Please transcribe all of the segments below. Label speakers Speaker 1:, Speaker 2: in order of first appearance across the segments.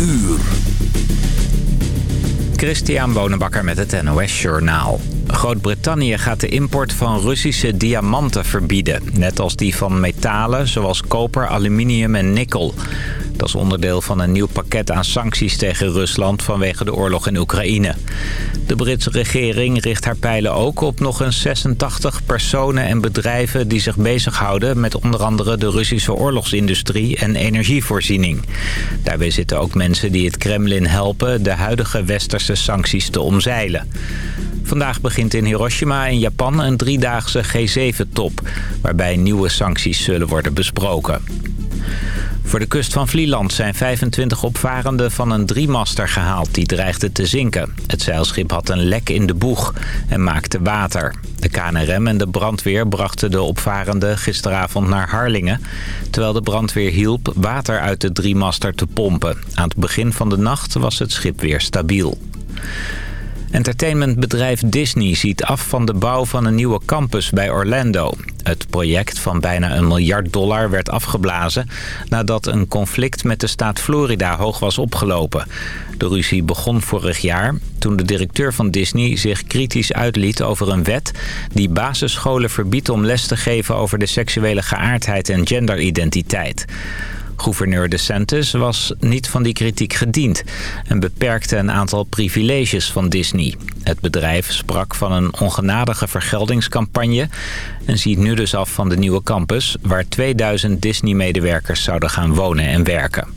Speaker 1: uur.
Speaker 2: Christian Bonenbakker met het NOS Journaal. Groot-Brittannië gaat de import van Russische diamanten verbieden. Net als die van metalen zoals koper, aluminium en nikkel. Dat is onderdeel van een nieuw pakket aan sancties tegen Rusland vanwege de oorlog in Oekraïne. De Britse regering richt haar pijlen ook op nog eens 86 personen en bedrijven die zich bezighouden met onder andere de Russische oorlogsindustrie en energievoorziening. Daarbij zitten ook mensen die het Kremlin helpen de huidige westerse sancties te omzeilen. Vandaag begint in Hiroshima in Japan een driedaagse G7-top... waarbij nieuwe sancties zullen worden besproken. Voor de kust van Vlieland zijn 25 opvarenden van een driemaster gehaald die dreigde te zinken. Het zeilschip had een lek in de boeg en maakte water. De KNRM en de brandweer brachten de opvarenden gisteravond naar Harlingen... terwijl de brandweer hielp water uit de driemaster te pompen. Aan het begin van de nacht was het schip weer stabiel. Entertainmentbedrijf Disney ziet af van de bouw van een nieuwe campus bij Orlando. Het project van bijna een miljard dollar werd afgeblazen... nadat een conflict met de staat Florida hoog was opgelopen. De ruzie begon vorig jaar toen de directeur van Disney zich kritisch uitliet over een wet... die basisscholen verbiedt om les te geven over de seksuele geaardheid en genderidentiteit. Gouverneur DeSantis was niet van die kritiek gediend... en beperkte een aantal privileges van Disney. Het bedrijf sprak van een ongenadige vergeldingscampagne... en ziet nu dus af van de nieuwe campus... waar 2000 Disney-medewerkers zouden gaan wonen en werken.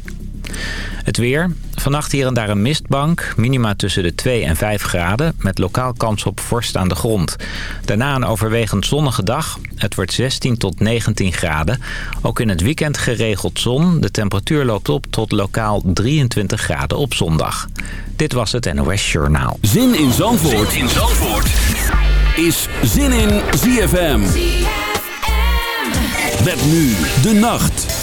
Speaker 2: Het weer. Vannacht hier en daar een mistbank. Minima tussen de 2 en 5 graden. Met lokaal kans op vorst aan de grond. Daarna een overwegend zonnige dag. Het wordt 16 tot 19 graden. Ook in het weekend geregeld zon. De temperatuur loopt op tot lokaal 23 graden op zondag. Dit was het NOS Journaal.
Speaker 1: Zin in Zandvoort, zin in Zandvoort. is Zin in ZFM. ZFM. Met nu de nacht.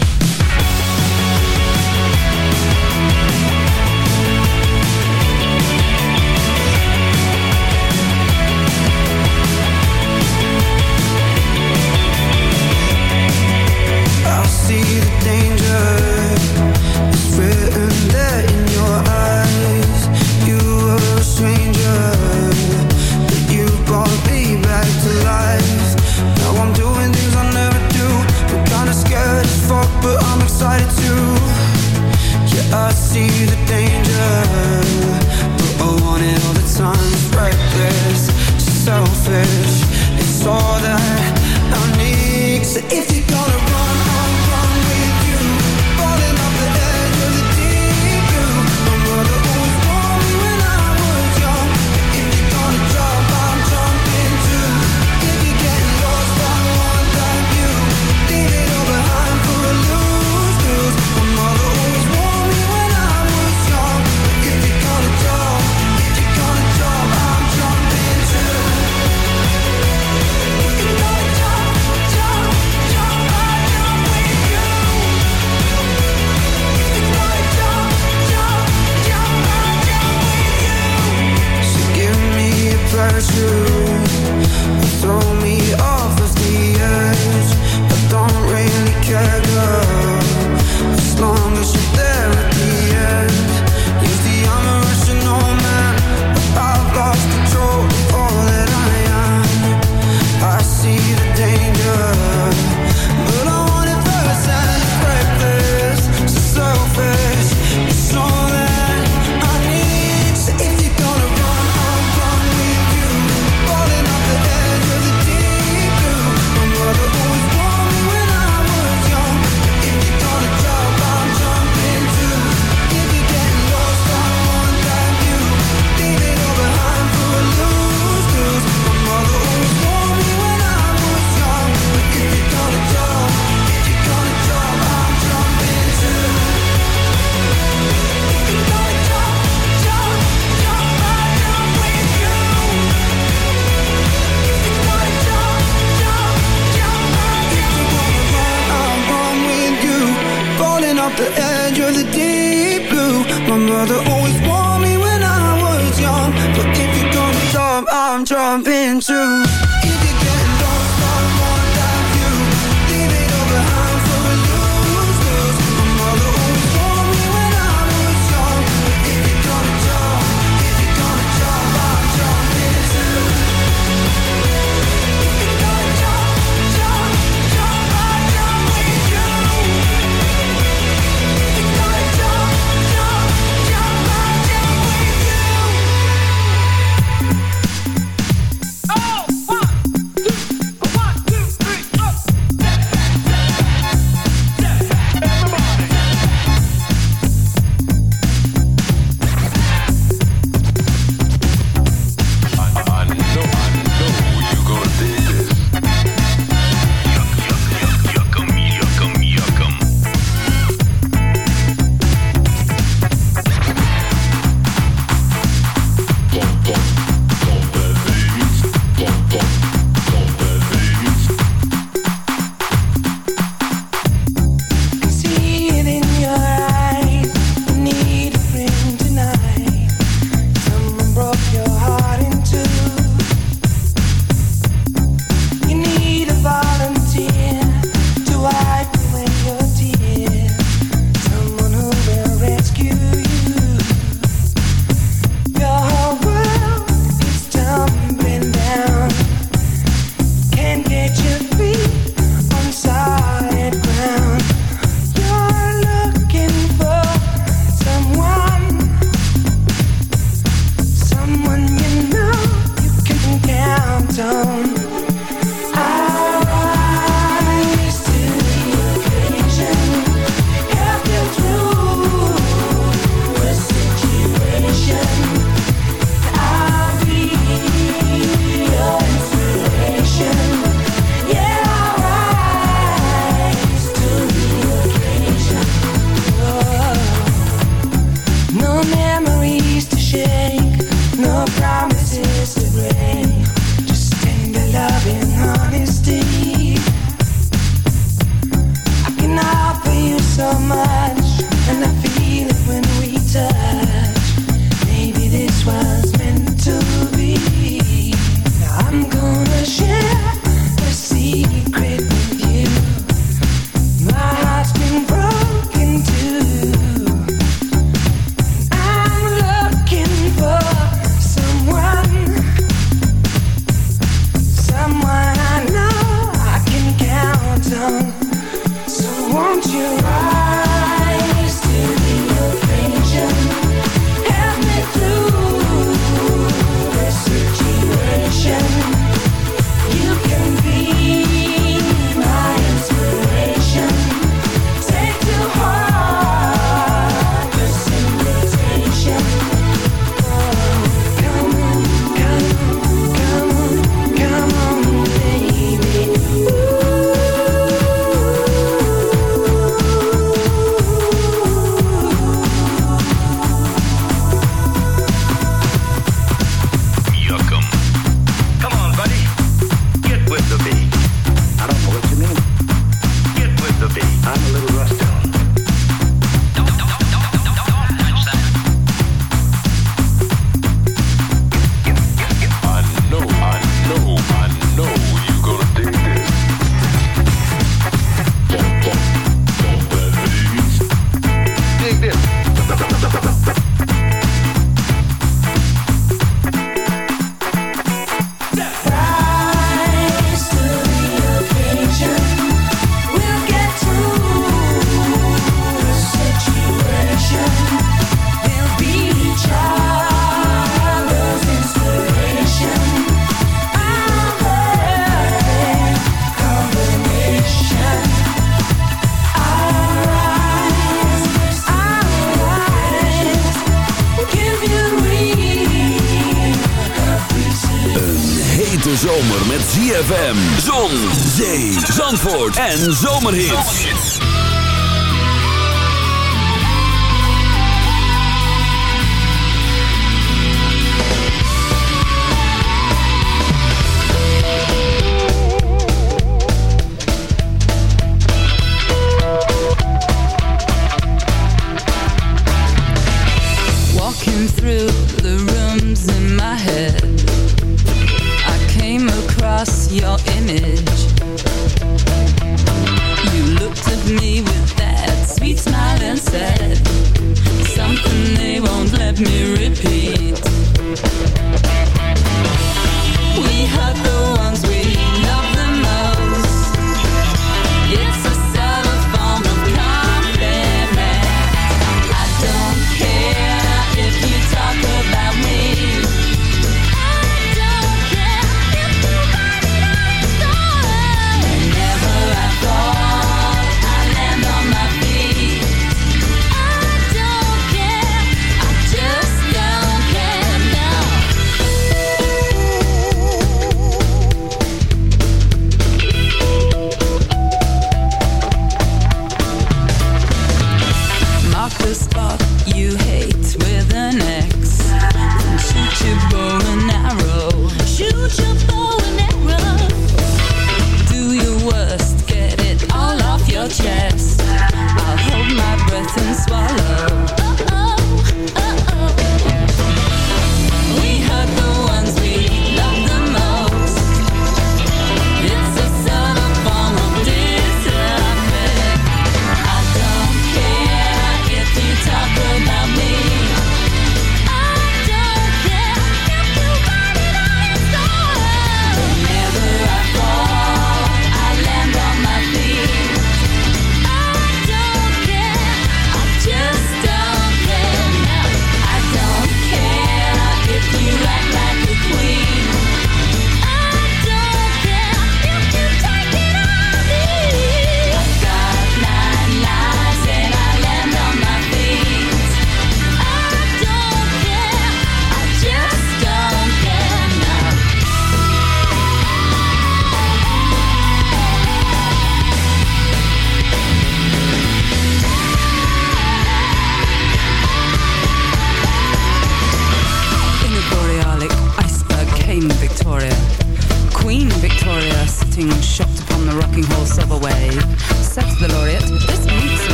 Speaker 1: En zomerhits.
Speaker 3: Walking through the rooms in my head I came across your image me with that sweet smile and said something they won't let me repeat. We hurt the ones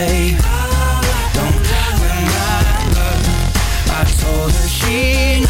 Speaker 4: babe. Don't love I told her she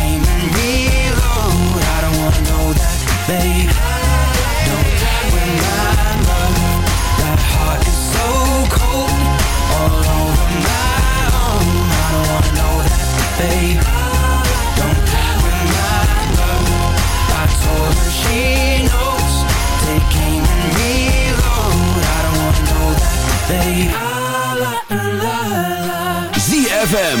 Speaker 4: aim and reload. I don't wanna know that, Don't my love That heart is so cold. All over my own. I don't wanna know that, Don't my love I told her she knows. And reload. I don't wanna know that,
Speaker 1: ZFM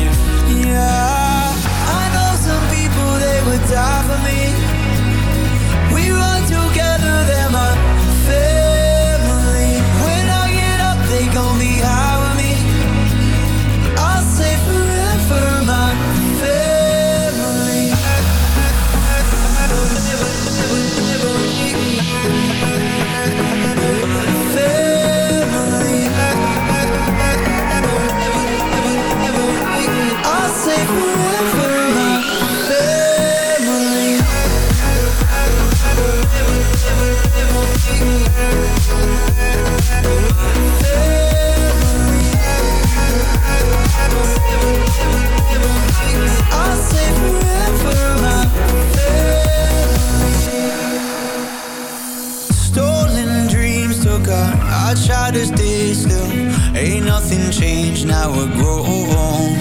Speaker 5: To stay still. Ain't nothing changed, now we're grown.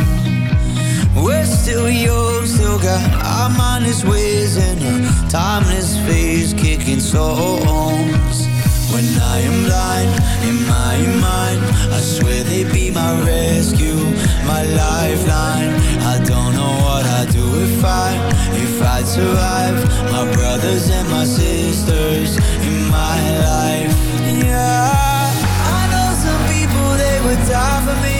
Speaker 5: We're still young, still got our mindless ways and a timeless phase kicking songs. When I am blind in my mind, I swear they be my rescue, my lifeline. I don't know what I'd do if I, if I'd survive. My brothers and my sisters in my life. Yeah, die for me.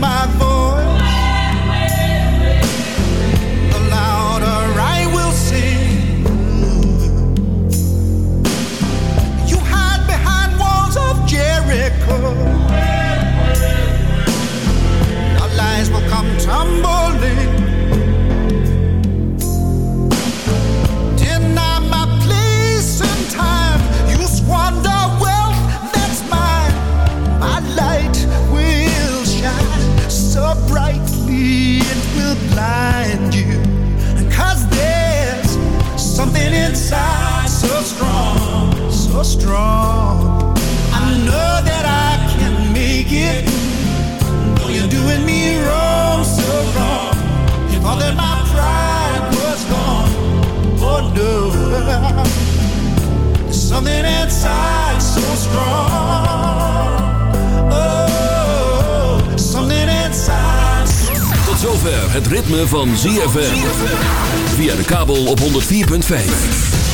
Speaker 6: My voice, so strong. I know that I can make it. Though you're doing me wrong, so wrong. You thought that my pride was gone. Oh no. There's something inside so strong. Oh, something inside so
Speaker 1: zover het ritme van ZFM. Via de kabel op 104.5.